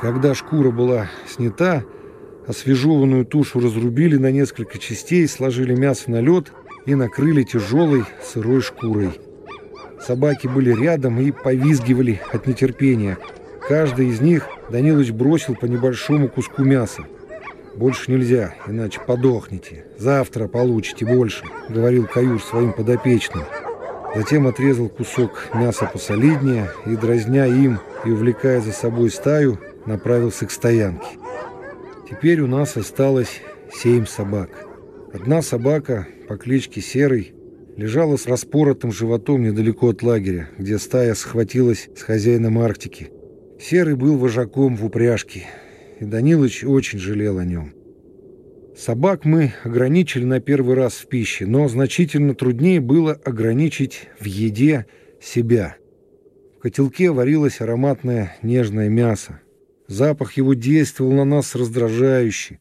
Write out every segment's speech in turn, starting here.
Когда шкура была снята, освежеванную тушу разрубили на несколько частей, сложили мясо на лед и накрыли тяжелой сырой шкурой. Собаки были рядом и повизгивали от нетерпения. Каждый из них Данилович бросил по небольшому куску мяса. «Больше нельзя, иначе подохнете. Завтра получите больше», — говорил Каюш своим подопечным. Затем отрезал кусок мяса посолиднее и, дразня им и увлекая за собой стаю, направился к стоянке. Теперь у нас осталось семь собак. Одна собака по кличке Серый лежала с распоротым животом недалеко от лагеря, где стая схватилась с хозяином Арктики. Серый был вожаком в упряжке, и Данилыч очень жалел о нем. Собак мы ограничили на первый раз в пище, но значительно труднее было ограничить в еде себя. В котелке варилось ароматное нежное мясо. Запах его действовал на нас раздражающе,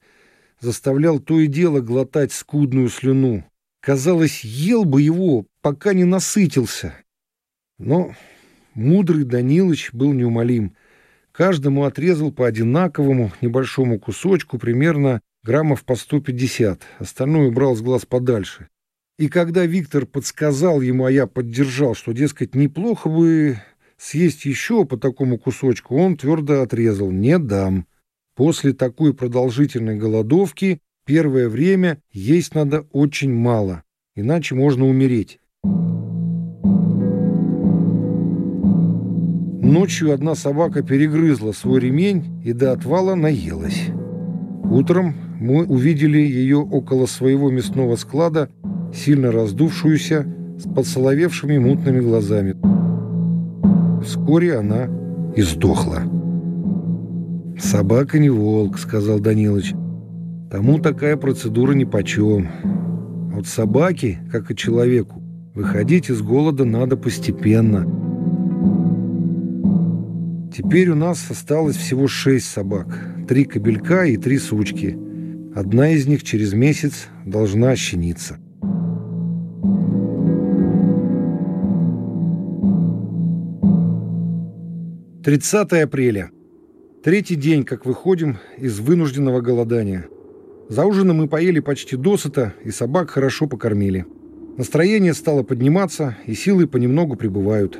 заставлял то и дело глотать скудную слюну. Казалось, ел бы его, пока не насытился. Но мудрый Данилыч был неумолим. Каждому отрезал по одинаковому небольшому кусочку, примерно граммов по 150, остальное убрал с глаз подальше. И когда Виктор подсказал ему, а я поддержал, что, дескать, неплохо бы съесть еще по такому кусочку, он твердо отрезал «не дам». После такой продолжительной голодовки первое время есть надо очень мало, иначе можно умереть. Ночью одна собака перегрызла свой ремень и до отвала наелась. Утром мы увидели ее около своего мясного склада, сильно раздувшуюся, с подсоловевшими мутными глазами. Вскоре она и сдохла. «Собака не волк», — сказал Данилыч. «Тому такая процедура нипочем. От собаки, как и человеку, выходить из голода надо постепенно». Теперь у нас осталось всего шесть собак. Три кобелька и три сучки. Одна из них через месяц должна ощениться. 30 апреля. Третий день, как выходим из вынужденного голодания. За ужином мы поели почти досыта, и собак хорошо покормили. Настроение стало подниматься, и силы понемногу прибывают.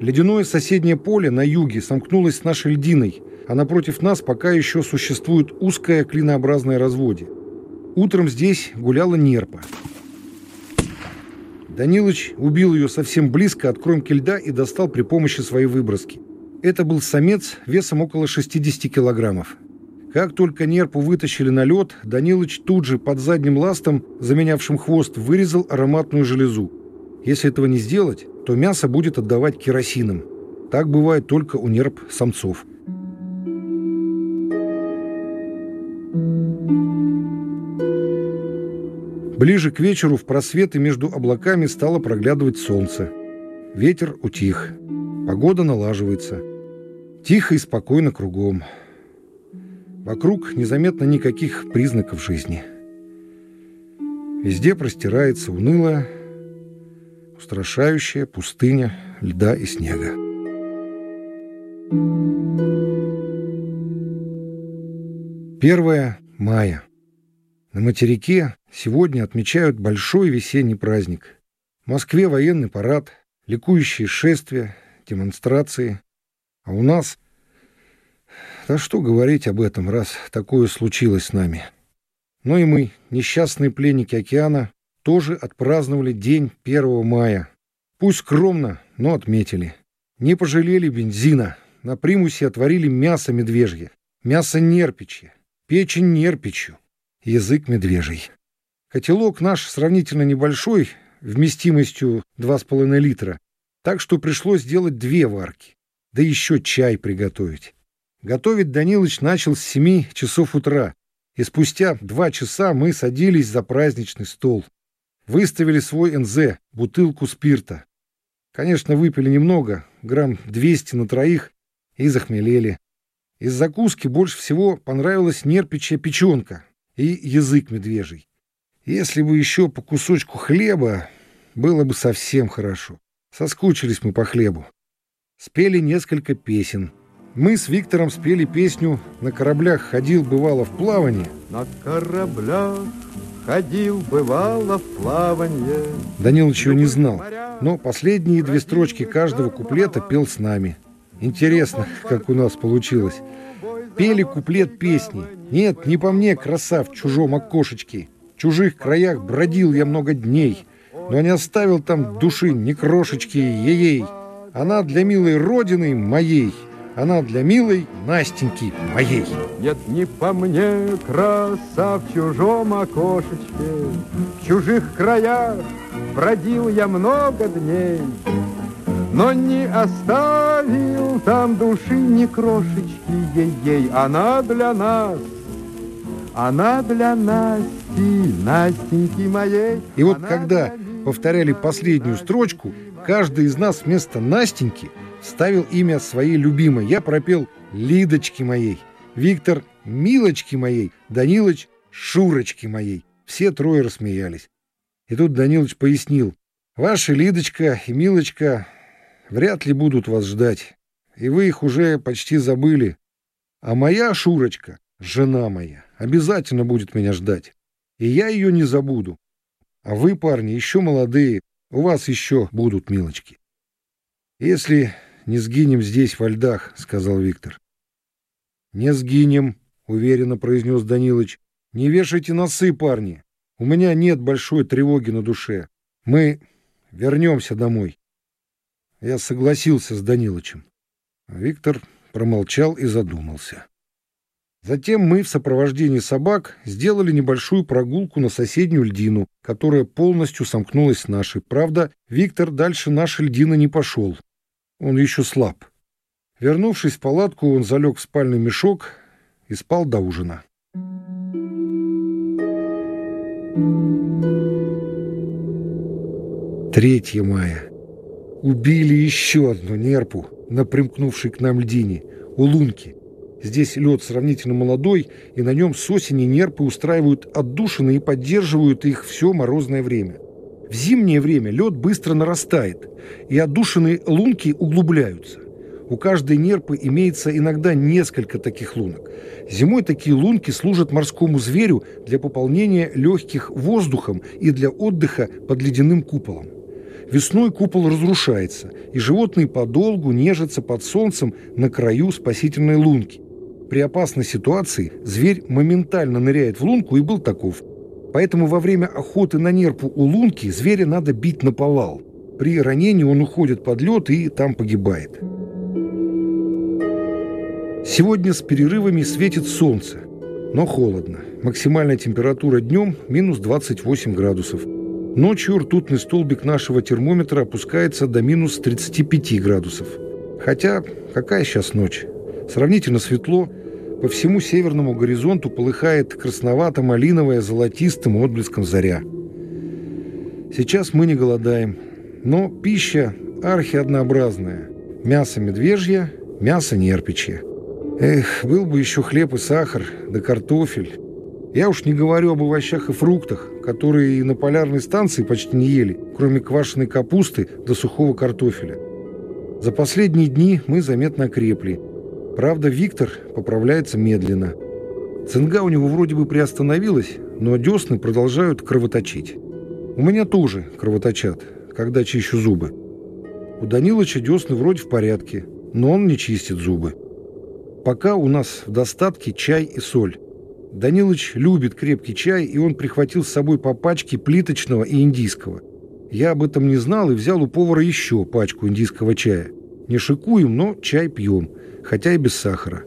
Ледяное соседнее поле на юге сомкнулось с нашей льдиной, а напротив нас пока еще существует узкое клинообразное разводье. Утром здесь гуляла нерпа. Данилыч убил ее совсем близко от кромки льда и достал при помощи своей выброски. Это был самец весом около 60 килограммов. Как только нерпу вытащили на лед, Данилыч тут же под задним ластом, заменявшим хвост, вырезал ароматную железу. Если этого не сделать, то мясо будет отдавать керосином. Так бывает только у нерп самцов. Ближе к вечеру в просветы между облаками стало проглядывать солнце. Ветер утих. Погода налаживается. Тихо и спокойно кругом. Вокруг незаметно никаких признаков жизни. Везде простирается унылая, устрашающая пустыня льда и снега. Первое мая. На материке сегодня отмечают большой весенний праздник. В Москве военный парад, ликующие шествия, демонстрации. А у нас... Да что говорить об этом, раз такое случилось с нами. Но и мы, несчастные пленники океана, тоже отпраздновали день 1 мая. Пусть скромно, но отметили. Не пожалели бензина. На примусе отварили мясо медвежье, мясо нерпичье, печень нерпичью, язык медвежий. Котелок наш сравнительно небольшой, вместимостью 2,5 литра, так что пришлось сделать две варки да еще чай приготовить. Готовить Данилыч начал с семи часов утра, и спустя два часа мы садились за праздничный стол. Выставили свой НЗ, бутылку спирта. Конечно, выпили немного, грамм 200 на троих, и захмелели. Из закуски больше всего понравилась нерпичья печенка и язык медвежий. Если бы еще по кусочку хлеба, было бы совсем хорошо. Соскучились мы по хлебу спели несколько песен. Мы с Виктором спели песню «На кораблях ходил, бывало, в плавание». На кораблях ходил, бывало, в плавание. Данилович ее не знал, но последние две строчки каждого куплета пел с нами. Интересно, как у нас получилось. Пели куплет песни. Нет, не по мне, краса в чужом окошечке. В чужих краях бродил я много дней, но не оставил там души ни крошечки ей-ей. Она для милой родины моей — она для милой Настеньки моей. Нет, не по мне, краса в чужом окошечке, В чужих краях бродил я много дней, Но не оставил там души ни крошечки ей-ей. Она для нас, она для Насти, Настеньки моей. И вот когда повторяли последнюю строчку, каждый из нас вместо Настеньки – ставил имя своей любимой. Я пропел «Лидочки моей», Виктор «Милочки моей», Данилыч «Шурочки моей». Все трое рассмеялись. И тут Данилыч пояснил. «Ваша Лидочка и Милочка вряд ли будут вас ждать, и вы их уже почти забыли. А моя Шурочка, жена моя, обязательно будет меня ждать, и я ее не забуду. А вы, парни, еще молодые, у вас еще будут милочки. Если не сгинем здесь, во льдах», — сказал Виктор. «Не сгинем», — уверенно произнес Данилыч. «Не вешайте носы, парни. У меня нет большой тревоги на душе. Мы вернемся домой». Я согласился с Данилычем. Виктор промолчал и задумался. Затем мы в сопровождении собак сделали небольшую прогулку на соседнюю льдину, которая полностью сомкнулась с нашей. Правда, Виктор дальше нашей льдины не пошел. Он еще слаб. Вернувшись в палатку, он залег в спальный мешок и спал до ужина. Третье мая. Убили еще одну нерпу на примкнувшей к нам льдине, у лунки. Здесь лед сравнительно молодой, и на нем с осени нерпы устраивают отдушины и поддерживают их все морозное время. В зимнее время лед быстро нарастает, и отдушины лунки углубляются. У каждой нерпы имеется иногда несколько таких лунок. Зимой такие лунки служат морскому зверю для пополнения легких воздухом и для отдыха под ледяным куполом. Весной купол разрушается, и животные подолгу нежатся под солнцем на краю спасительной лунки. При опасной ситуации зверь моментально ныряет в лунку и был таков. Поэтому во время охоты на нерпу у лунки зверя надо бить на повал. При ранении он уходит под лед и там погибает. Сегодня с перерывами светит солнце, но холодно. Максимальная температура днем минус 28 градусов. Ночью ртутный столбик нашего термометра опускается до минус 35 градусов. Хотя, какая сейчас ночь? Сравнительно светло – по всему северному горизонту полыхает красновато-малиновая золотистым отблеском заря. Сейчас мы не голодаем, но пища архиоднообразная. Мясо медвежье, мясо нерпичье. Эх, был бы еще хлеб и сахар, да картофель. Я уж не говорю об овощах и фруктах, которые и на полярной станции почти не ели, кроме квашеной капусты да сухого картофеля. За последние дни мы заметно окрепли – Правда, Виктор поправляется медленно. Цинга у него вроде бы приостановилась, но десны продолжают кровоточить. У меня тоже кровоточат, когда чищу зубы. У Данилыча десны вроде в порядке, но он не чистит зубы. Пока у нас в достатке чай и соль. Данилыч любит крепкий чай, и он прихватил с собой по пачке плиточного и индийского. Я об этом не знал и взял у повара еще пачку индийского чая. Не шикуем, но чай пьем хотя и без сахара.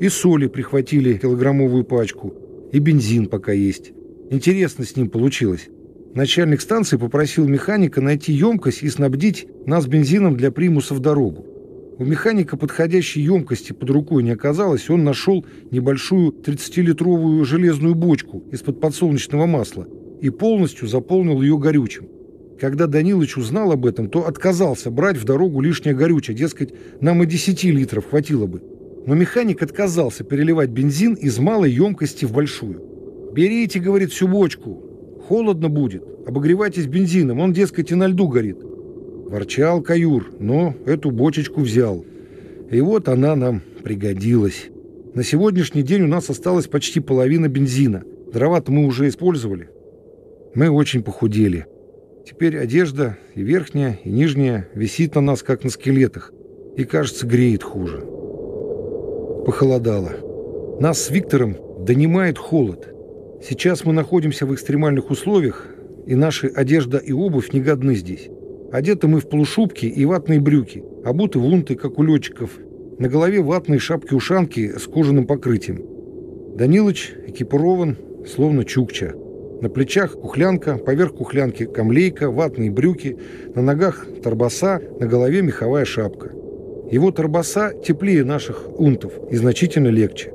И соли прихватили килограммовую пачку, и бензин пока есть. Интересно с ним получилось. Начальник станции попросил механика найти емкость и снабдить нас бензином для примуса в дорогу. У механика подходящей емкости под рукой не оказалось, он нашел небольшую 30-литровую железную бочку из-под подсолнечного масла и полностью заполнил ее горючим. Когда Данилыч узнал об этом, то отказался брать в дорогу лишнее горючее, дескать, нам и 10 литров хватило бы. Но механик отказался переливать бензин из малой емкости в большую. «Берите, — говорит, — всю бочку. Холодно будет. Обогревайтесь бензином, он, дескать, и на льду горит». Ворчал каюр, но эту бочечку взял. И вот она нам пригодилось. На сегодняшний день у нас осталась почти половина бензина. Дрова-то мы уже использовали. Мы очень похудели. Теперь одежда и верхняя, и нижняя висит на нас, как на скелетах, и, кажется, греет хуже. Похолодало. Нас с Виктором донимает холод. Сейчас мы находимся в экстремальных условиях, и наши одежда и обувь не годны здесь. Одеты мы в полушубки и ватные брюки, обуты в унты, как у летчиков. На голове ватные шапки-ушанки с кожаным покрытием. Данилыч экипирован, словно чукча. На плечах кухлянка, поверх кухлянки камлейка, ватные брюки, на ногах торбаса, на голове меховая шапка. Его торбаса теплее наших унтов и значительно легче.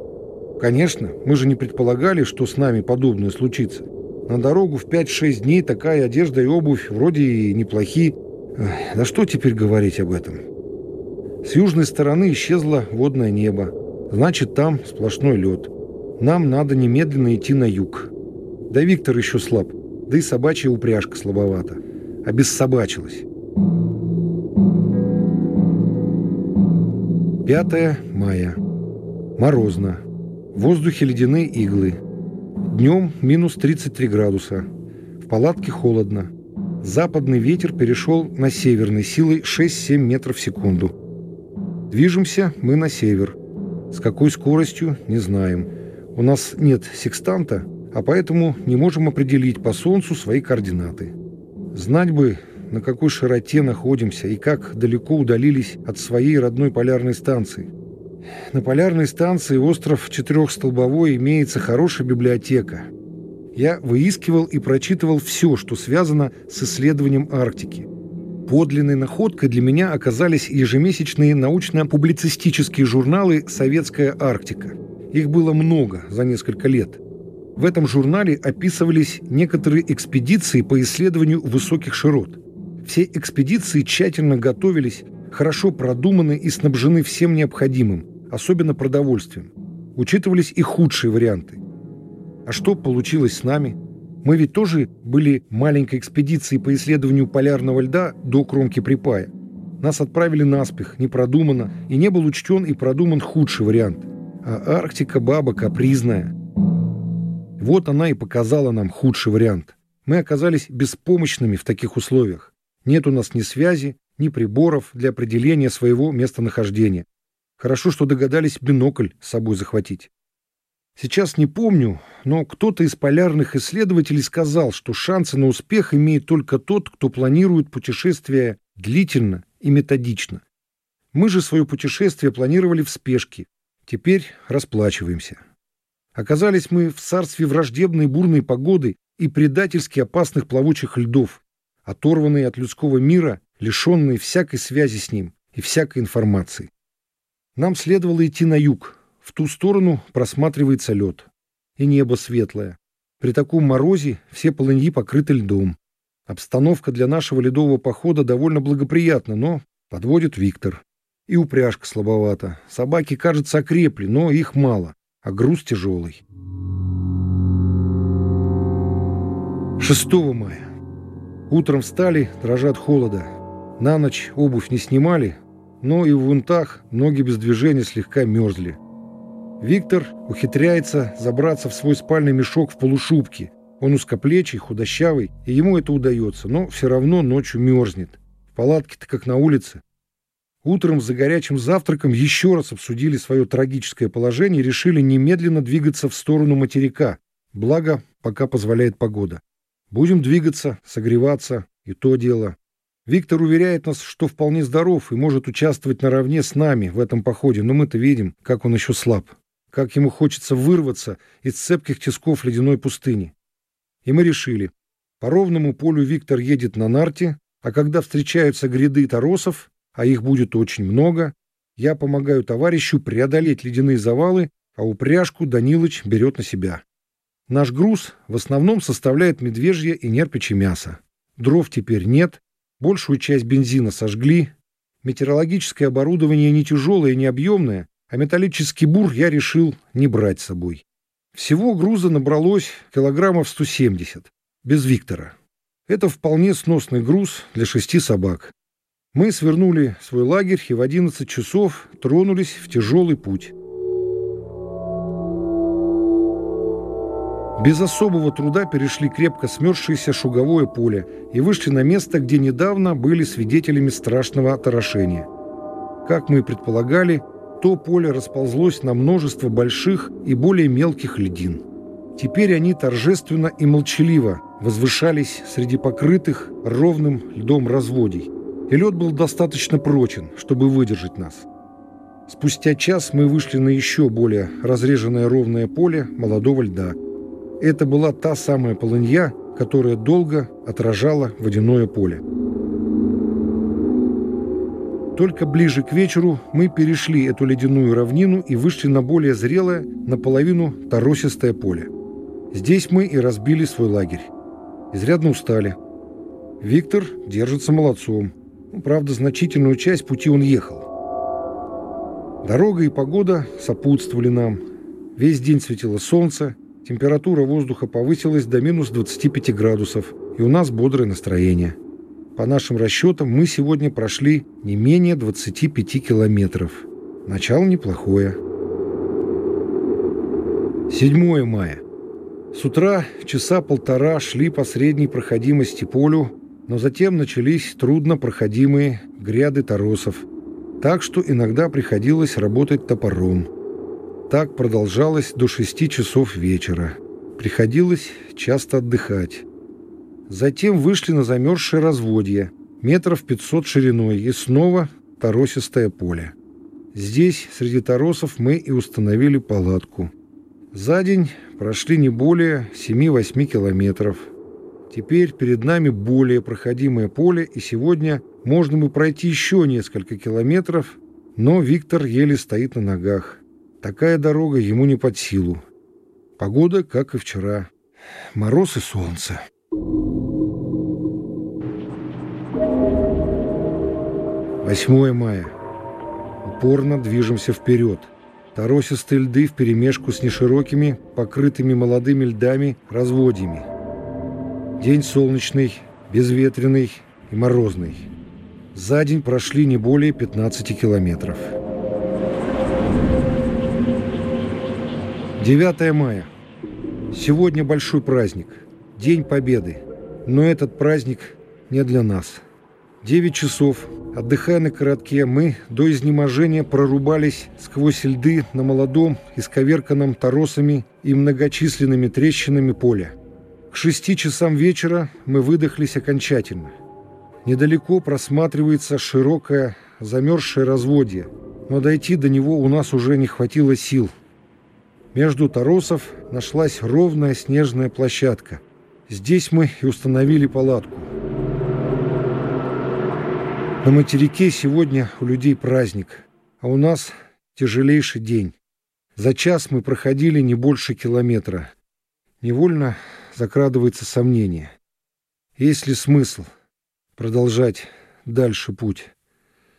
Конечно, мы же не предполагали, что с нами подобное случится. На дорогу в 5-6 дней такая одежда и обувь вроде и неплохие. Да что теперь говорить об этом? С южной стороны исчезло водное небо. Значит, там сплошной лед. Нам надо немедленно идти на юг. Да Виктор еще слаб, да и собачья упряжка слабовата. Обессобачилась. 5 мая. Морозно. В воздухе ледяные иглы. Днем минус 33 градуса. В палатке холодно. Западный ветер перешел на северный силой 6-7 метров в секунду. Движемся мы на север. С какой скоростью, не знаем. У нас нет секстанта, а поэтому не можем определить по Солнцу свои координаты. Знать бы, на какой широте находимся и как далеко удалились от своей родной полярной станции. На полярной станции остров Четырехстолбовой имеется хорошая библиотека. Я выискивал и прочитывал все, что связано с исследованием Арктики. Подлинной находкой для меня оказались ежемесячные научно-публицистические журналы «Советская Арктика». Их было много за несколько лет. В этом журнале описывались некоторые экспедиции по исследованию высоких широт. Все экспедиции тщательно готовились, хорошо продуманы и снабжены всем необходимым, особенно продовольствием. Учитывались и худшие варианты. А что получилось с нами? Мы ведь тоже были маленькой экспедицией по исследованию полярного льда до кромки припая. Нас отправили наспех, непродуманно, и не был учтен и продуман худший вариант. А Арктика баба капризная. Вот она и показала нам худший вариант. Мы оказались беспомощными в таких условиях. Нет у нас ни связи, ни приборов для определения своего местонахождения. Хорошо, что догадались бинокль с собой захватить. Сейчас не помню, но кто-то из полярных исследователей сказал, что шансы на успех имеет только тот, кто планирует путешествие длительно и методично. Мы же свое путешествие планировали в спешке. Теперь расплачиваемся. Оказались мы в царстве враждебной бурной погоды и предательски опасных плавучих льдов, оторванные от людского мира, лишенные всякой связи с ним и всякой информации. Нам следовало идти на юг. В ту сторону просматривается лед. И небо светлое. При таком морозе все полыньи покрыты льдом. Обстановка для нашего ледового похода довольно благоприятна, но подводит Виктор. И упряжка слабовата. Собаки, кажется, окрепли, но их мало, а груз тяжелый. 6 мая. Утром встали, дрожат холода. На ночь обувь не снимали, но и в вунтах ноги без движения слегка мерзли. Виктор ухитряется забраться в свой спальный мешок в полушубке. Он узкоплечий, худощавый, и ему это удается, но все равно ночью мерзнет. В палатке-то как на улице. Утром за горячим завтраком еще раз обсудили свое трагическое положение и решили немедленно двигаться в сторону материка, благо пока позволяет погода. Будем двигаться, согреваться, и то дело. Виктор уверяет нас, что вполне здоров и может участвовать наравне с нами в этом походе, но мы-то видим, как он еще слаб, как ему хочется вырваться из цепких тисков ледяной пустыни. И мы решили, по ровному полю Виктор едет на нарте, а когда встречаются гряды торосов, а их будет очень много, я помогаю товарищу преодолеть ледяные завалы, а упряжку Данилыч берет на себя. Наш груз в основном составляет медвежье и нерпичье мясо. Дров теперь нет, большую часть бензина сожгли. Метеорологическое оборудование не тяжелое и не объемное, а металлический бур я решил не брать с собой. Всего груза набралось килограммов 170, без Виктора. Это вполне сносный груз для шести собак. Мы свернули свой лагерь и в 11 часов тронулись в тяжелый путь. Без особого труда перешли крепко смерзшееся шуговое поле и вышли на место, где недавно были свидетелями страшного оторошения. Как мы и предполагали, то поле расползлось на множество больших и более мелких льдин. Теперь они торжественно и молчаливо возвышались среди покрытых ровным льдом разводий, и лед был достаточно прочен, чтобы выдержать нас. Спустя час мы вышли на еще более разреженное ровное поле молодого льда. Это была та самая полынья, которая долго отражала водяное поле. Только ближе к вечеру мы перешли эту ледяную равнину и вышли на более зрелое, наполовину торосистое поле. Здесь мы и разбили свой лагерь. Изрядно устали. Виктор держится молодцом. Правда, значительную часть пути он ехал. Дорога и погода сопутствовали нам. Весь день светило солнце, температура воздуха повысилась до минус 25 градусов, и у нас бодрое настроение. По нашим расчетам, мы сегодня прошли не менее 25 километров. Начало неплохое. 7 мая. С утра часа полтора шли по средней проходимости полю, но затем начались труднопроходимые гряды торосов, так что иногда приходилось работать топором. Так продолжалось до шести часов вечера. Приходилось часто отдыхать. Затем вышли на замерзшее разводье, метров пятьсот шириной, и снова торосистое поле. Здесь, среди торосов, мы и установили палатку. За день прошли не более 7-8 километров. Теперь перед нами более проходимое поле, и сегодня можно бы пройти еще несколько километров, но Виктор еле стоит на ногах. Такая дорога ему не под силу. Погода, как и вчера. Мороз и солнце. Восьмое мая. Упорно движемся вперед. Торосистые льды вперемешку с неширокими, покрытыми молодыми льдами, разводьями. День солнечный, безветренный и морозный. За день прошли не более 15 километров. 9 мая. Сегодня большой праздник. День Победы. Но этот праздник не для нас. 9 часов Отдыхая на коротке, мы до изнеможения прорубались сквозь льды на молодом, исковерканном торосами и многочисленными трещинами поля. К шести часам вечера мы выдохлись окончательно. Недалеко просматривается широкое, замерзшее разводье, но дойти до него у нас уже не хватило сил. Между торосов нашлась ровная снежная площадка. Здесь мы и установили палатку. На материке сегодня у людей праздник, а у нас тяжелейший день. За час мы проходили не больше километра. Невольно закрадывается сомнение. Есть ли смысл продолжать дальше путь?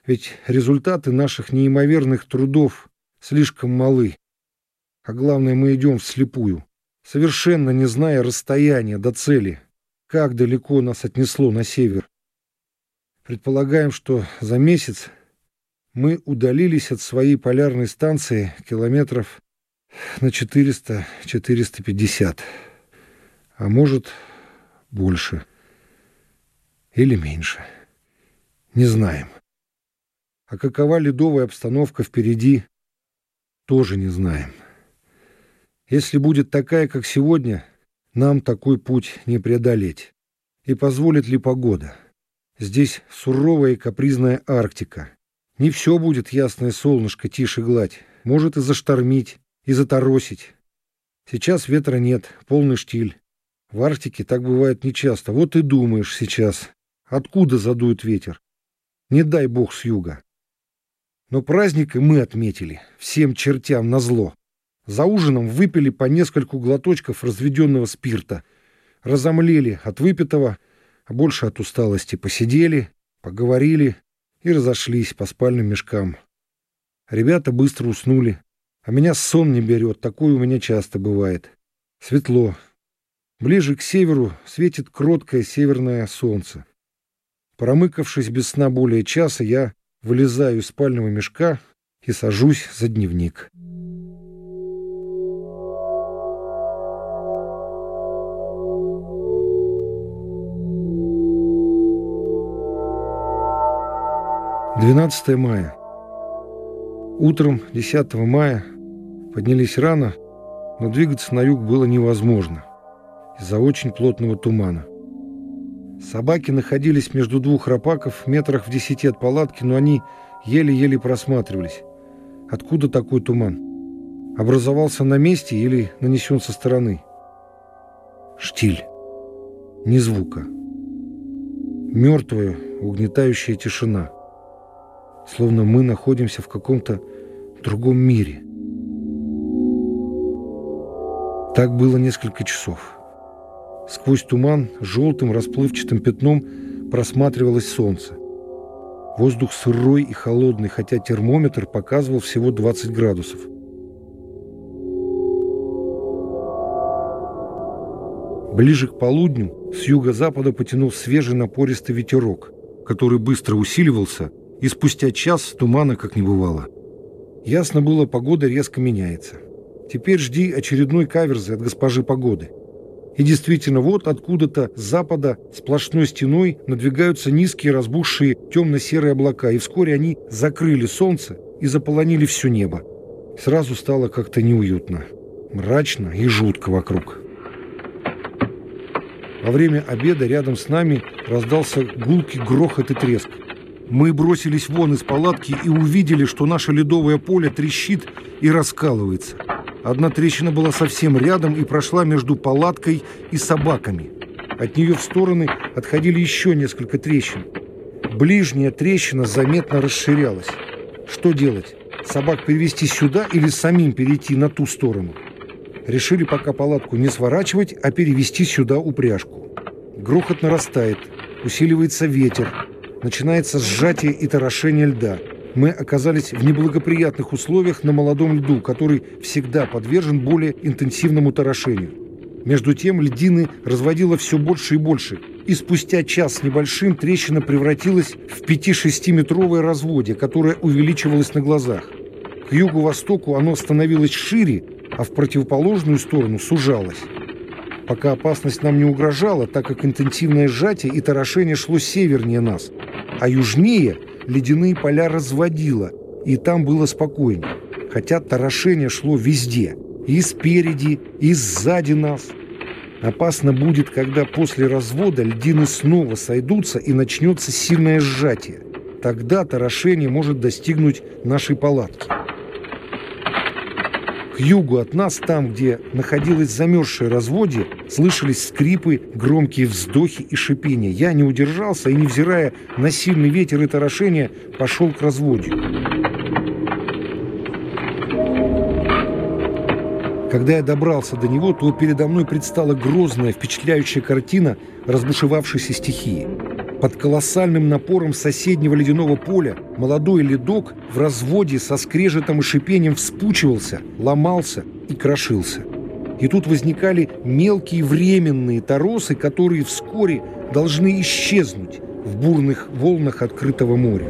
Ведь результаты наших неимоверных трудов слишком малы. А главное, мы идем вслепую, совершенно не зная расстояния до цели, как далеко нас отнесло на север. Предполагаем, что за месяц мы удалились от своей полярной станции километров на 400-450, а может больше или меньше. Не знаем. А какова ледовая обстановка впереди, тоже не знаем. Если будет такая, как сегодня, нам такой путь не преодолеть. И позволит ли погода? Здесь суровая и капризная Арктика. Не все будет ясное солнышко, тише гладь. Может и заштормить, и заторосить. Сейчас ветра нет, полный штиль. В Арктике так бывает нечасто. Вот и думаешь сейчас, откуда задует ветер. Не дай бог с юга. Но праздник и мы отметили, всем чертям назло. За ужином выпили по нескольку глоточков разведенного спирта. Разомлели от выпитого а больше от усталости посидели, поговорили и разошлись по спальным мешкам. Ребята быстро уснули, а меня сон не берет, такое у меня часто бывает. Светло. Ближе к северу светит кроткое северное солнце. Промыкавшись без сна более часа, я вылезаю из спального мешка и сажусь за дневник. Двенадцатое мая. Утром 10 мая поднялись рано, но двигаться на юг было невозможно из-за очень плотного тумана. Собаки находились между двух рапаков, метрах в десяти от палатки, но они еле-еле просматривались. Откуда такой туман? Образовался на месте или нанесен со стороны? Штиль. Ни звука. Мертвая, угнетающая тишина. Словно мы находимся в каком-то другом мире. Так было несколько часов. Сквозь туман желтым расплывчатым пятном просматривалось солнце. Воздух сырой и холодный, хотя термометр показывал всего 20 градусов. Ближе к полудню с юго-запада потянул свежий напористый ветерок, который быстро усиливался, и спустя час тумана как не бывало. Ясно было, погода резко меняется. Теперь жди очередной каверзы от госпожи погоды. И действительно, вот откуда-то с запада сплошной стеной надвигаются низкие разбухшие темно-серые облака, и вскоре они закрыли солнце и заполонили все небо. Сразу стало как-то неуютно, мрачно и жутко вокруг. Во время обеда рядом с нами раздался гулкий грохот и треск. Мы бросились вон из палатки и увидели, что наше ледовое поле трещит и раскалывается. Одна трещина была совсем рядом и прошла между палаткой и собаками. От нее в стороны отходили еще несколько трещин. Ближняя трещина заметно расширялась. Что делать? Собак перевести сюда или самим перейти на ту сторону? Решили пока палатку не сворачивать, а перевести сюда упряжку. Грохот нарастает, усиливается ветер, начинается сжатие и торошение льда – мы оказались в неблагоприятных условиях на молодом льду, который всегда подвержен более интенсивному торошению. Между тем льдины разводило все больше и больше, и спустя час с небольшим трещина превратилась в 5-6-метровое разводье, которое увеличивалось на глазах. К югу-востоку оно становилось шире, а в противоположную сторону сужалось. Пока опасность нам не угрожала, так как интенсивное сжатие и торошение шло севернее нас, а южнее – ледяные поля разводило, и там было спокойнее. Хотя торошение шло везде, и спереди, и сзади нас. Опасно будет, когда после развода льдины снова сойдутся и начнется сильное сжатие. Тогда торошение может достигнуть нашей палатки. К югу от нас, там, где находилось замерзшее разводье, слышались скрипы, громкие вздохи и шипения. Я не удержался и, невзирая на сильный ветер и торошение, пошел к разводью. Когда я добрался до него, то передо мной предстала грозная, впечатляющая картина разбушевавшейся стихии. Под колоссальным напором соседнего ледяного поля молодой ледок в разводе со скрежетом и шипением вспучивался, ломался и крошился. И тут возникали мелкие временные торосы, которые вскоре должны исчезнуть в бурных волнах открытого моря.